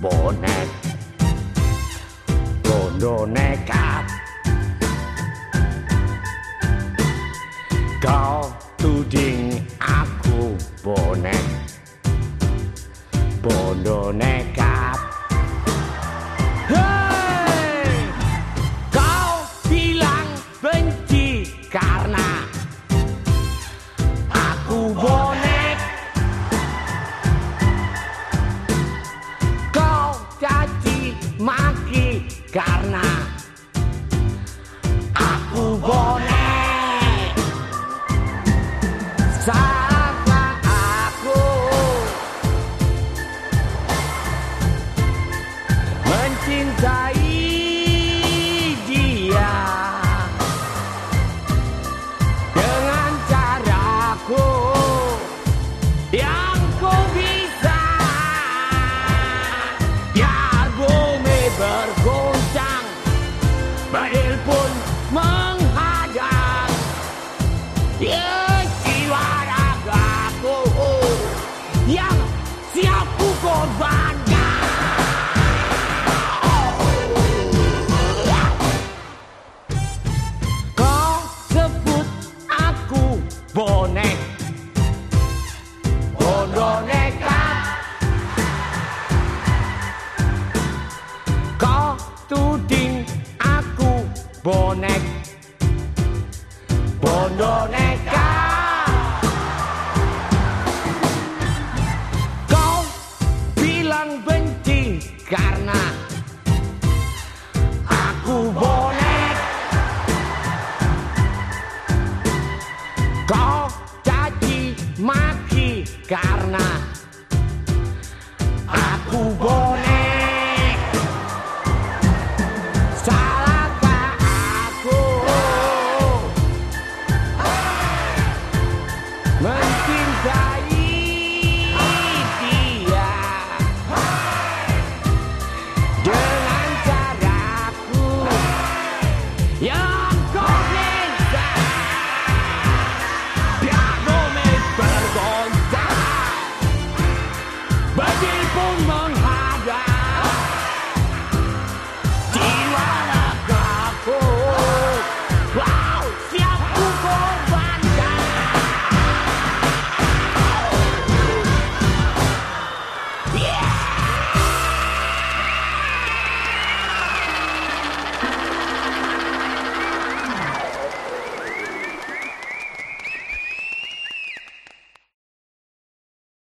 boneca, boneca. Kau tuding aku bonek, boneka. Maki karena Aku bonek Salahkah aku? Mencintai dia Dengan caraku berguncang Badil pun menghadang. Ya jiwa ragaku Yang siap ku korbankan. Kau sebut aku bonek bonek. Boneka kau bilang benci karena aku bonek. Kau caci maki karena